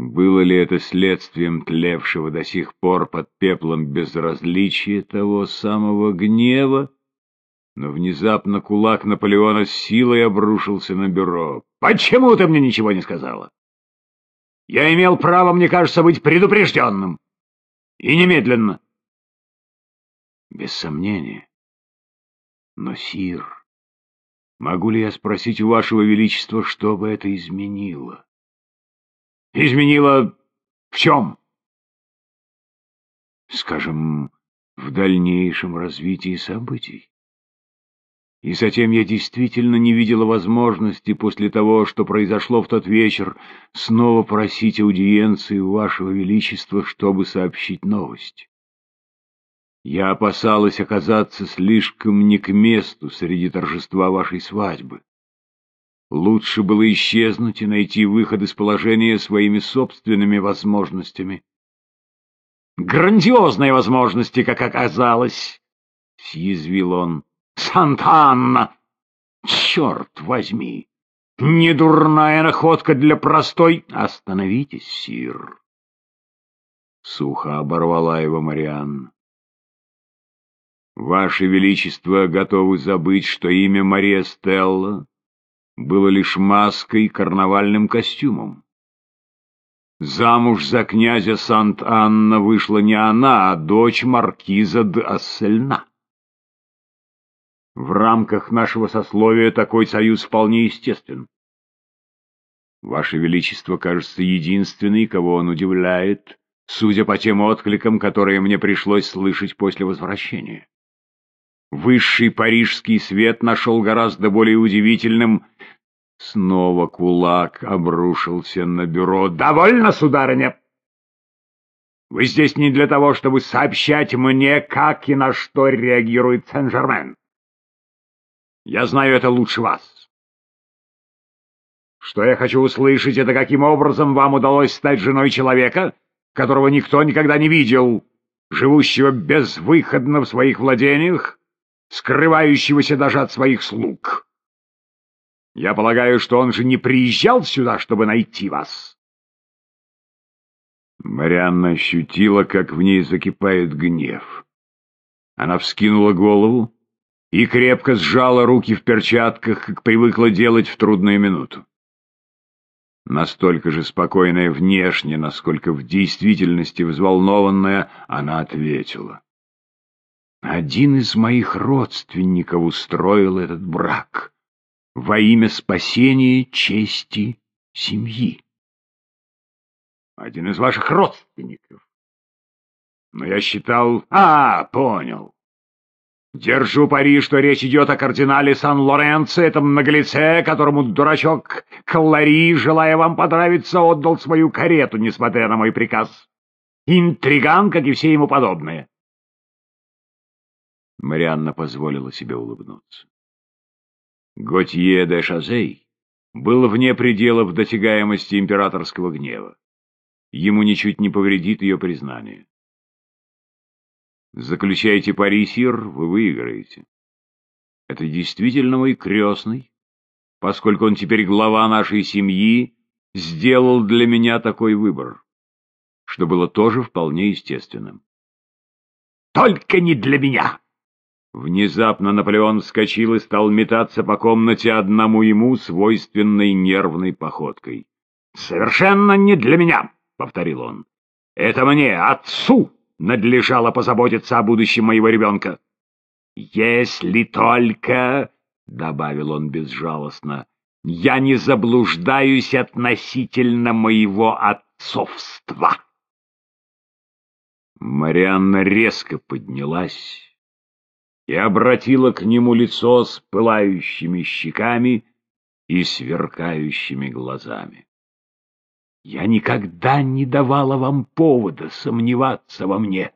Было ли это следствием тлевшего до сих пор под пеплом безразличия того самого гнева? Но внезапно кулак Наполеона с силой обрушился на бюро. «Почему ты мне ничего не сказала? Я имел право, мне кажется, быть предупрежденным. И немедленно». «Без сомнения. Но, Сир, могу ли я спросить у Вашего Величества, что бы это изменило?» «Изменило в чем?» «Скажем, в дальнейшем развитии событий». И затем я действительно не видела возможности после того, что произошло в тот вечер, снова просить аудиенции у Вашего Величества, чтобы сообщить новость. Я опасалась оказаться слишком не к месту среди торжества вашей свадьбы. Лучше было исчезнуть и найти выход из положения своими собственными возможностями. «Грандиозные возможности, как оказалось!» — съязвил он. Сантанна! Черт возьми! Недурная находка для простой... Остановитесь, сир. Сухо оборвала его Марианна. Ваше Величество готовы забыть, что имя Мария Стелла было лишь маской карнавальным костюмом. Замуж за князя Сант-Анна вышла не она, а дочь маркиза де Ассельна. В рамках нашего сословия такой союз вполне естествен. Ваше Величество, кажется, единственный, кого он удивляет, судя по тем откликам, которые мне пришлось слышать после возвращения. Высший парижский свет нашел гораздо более удивительным... Снова кулак обрушился на бюро. «Довольно, сударыня! Вы здесь не для того, чтобы сообщать мне, как и на что реагирует Сен-Жермен. Я знаю это лучше вас. Что я хочу услышать, это каким образом вам удалось стать женой человека, которого никто никогда не видел, живущего безвыходно в своих владениях, скрывающегося даже от своих слуг. Я полагаю, что он же не приезжал сюда, чтобы найти вас. Марианна ощутила, как в ней закипает гнев. Она вскинула голову, и крепко сжала руки в перчатках, как привыкла делать в трудную минуту. Настолько же спокойная внешне, насколько в действительности взволнованная, она ответила. Один из моих родственников устроил этот брак во имя спасения чести семьи. Один из ваших родственников. Но я считал... А, понял. Держу пари, что речь идет о кардинале Сан-Лоренцо, этом наглеце, которому дурачок Клари, желая вам понравиться, отдал свою карету, несмотря на мой приказ. Интриган, как и все ему подобные. Марианна позволила себе улыбнуться. Готье де Шазей был вне пределов досягаемости императорского гнева. Ему ничуть не повредит ее признание. Заключайте пари, сир, вы выиграете. Это действительно мой крестный, поскольку он теперь глава нашей семьи, сделал для меня такой выбор, что было тоже вполне естественным. «Только не для меня!» Внезапно Наполеон вскочил и стал метаться по комнате одному ему свойственной нервной походкой. «Совершенно не для меня!» — повторил он. «Это мне, отцу!» надлежало позаботиться о будущем моего ребенка. Если только, — добавил он безжалостно, — я не заблуждаюсь относительно моего отцовства. Марианна резко поднялась и обратила к нему лицо с пылающими щеками и сверкающими глазами. Я никогда не давала вам повода сомневаться во мне,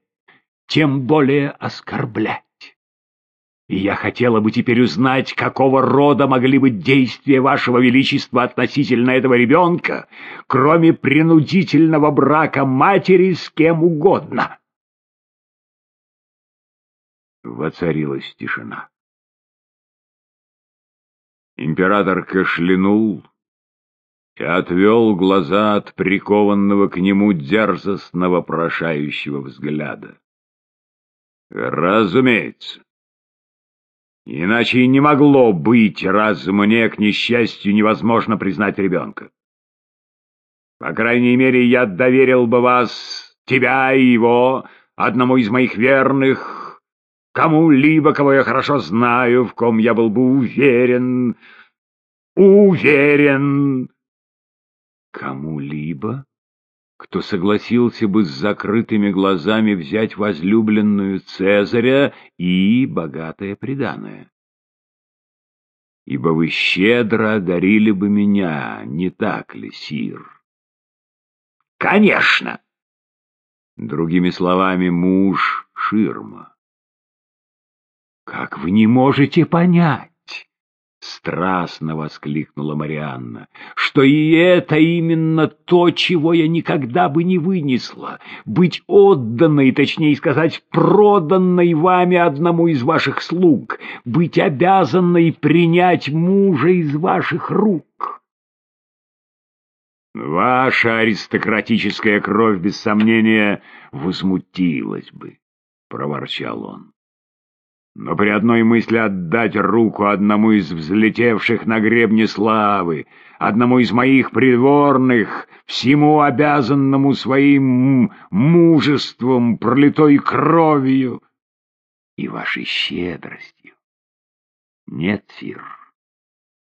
тем более оскорблять. И я хотела бы теперь узнать, какого рода могли быть действия вашего величества относительно этого ребенка, кроме принудительного брака матери с кем угодно. Воцарилась тишина. Император кашлянул и отвел глаза от прикованного к нему дерзостного прошающего взгляда. Разумеется. Иначе и не могло быть, раз мне, к несчастью, невозможно признать ребенка. По крайней мере, я доверил бы вас, тебя и его, одному из моих верных, кому-либо, кого я хорошо знаю, в ком я был бы уверен, уверен. Кому-либо, кто согласился бы с закрытыми глазами взять возлюбленную Цезаря и богатое приданое. Ибо вы щедро одарили бы меня, не так ли, сир? Конечно! Другими словами, муж — ширма. Как вы не можете понять? Страстно воскликнула Марианна, что и это именно то, чего я никогда бы не вынесла, быть отданной, точнее сказать, проданной вами одному из ваших слуг, быть обязанной принять мужа из ваших рук. Ваша аристократическая кровь, без сомнения, возмутилась бы, — проворчал он. Но при одной мысли отдать руку одному из взлетевших на гребне славы, одному из моих придворных, всему обязанному своим мужеством, пролитой кровью и вашей щедростью. Нет, Сир,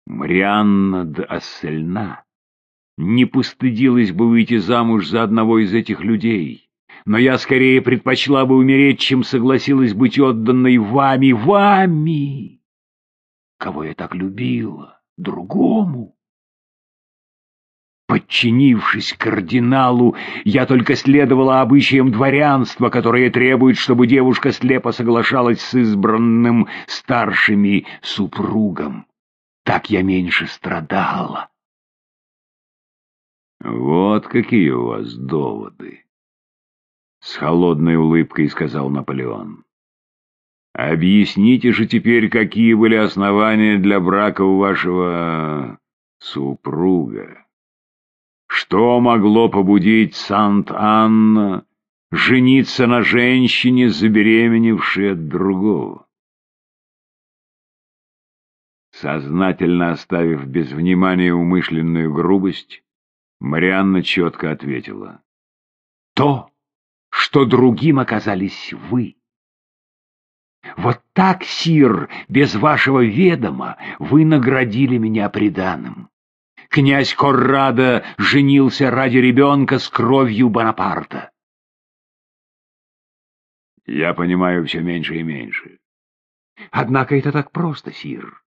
Марианна де не постыдилась бы выйти замуж за одного из этих людей, но я скорее предпочла бы умереть, чем согласилась быть отданной вами, вами, кого я так любила, другому. Подчинившись кардиналу, я только следовала обычаям дворянства, которое требует, чтобы девушка слепо соглашалась с избранным старшими супругом. Так я меньше страдала. Вот какие у вас доводы. С холодной улыбкой сказал Наполеон. Объясните же теперь, какие были основания для брака у вашего супруга. Что могло побудить Сант-Анна жениться на женщине, забеременевшей от другого? Сознательно оставив без внимания умышленную грубость, Марианна четко ответила. «То, что другим оказались вы. Вот так, сир, без вашего ведома вы наградили меня приданым. Князь Коррада женился ради ребенка с кровью Бонапарта. Я понимаю все меньше и меньше. Однако это так просто, сир.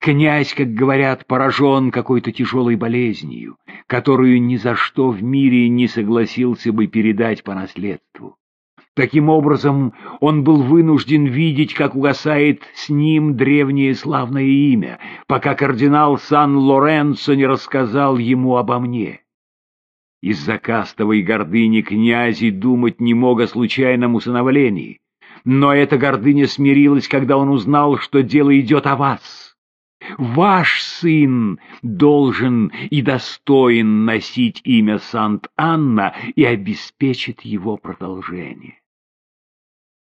Князь, как говорят, поражен какой-то тяжелой болезнью, которую ни за что в мире не согласился бы передать по наследству. Таким образом, он был вынужден видеть, как угасает с ним древнее славное имя, пока кардинал Сан-Лоренцо не рассказал ему обо мне. Из-за кастовой гордыни князь и думать не мог о случайном усыновлении, но эта гордыня смирилась, когда он узнал, что дело идет о вас. Ваш сын должен и достоин носить имя Сант-Анна и обеспечит его продолжение.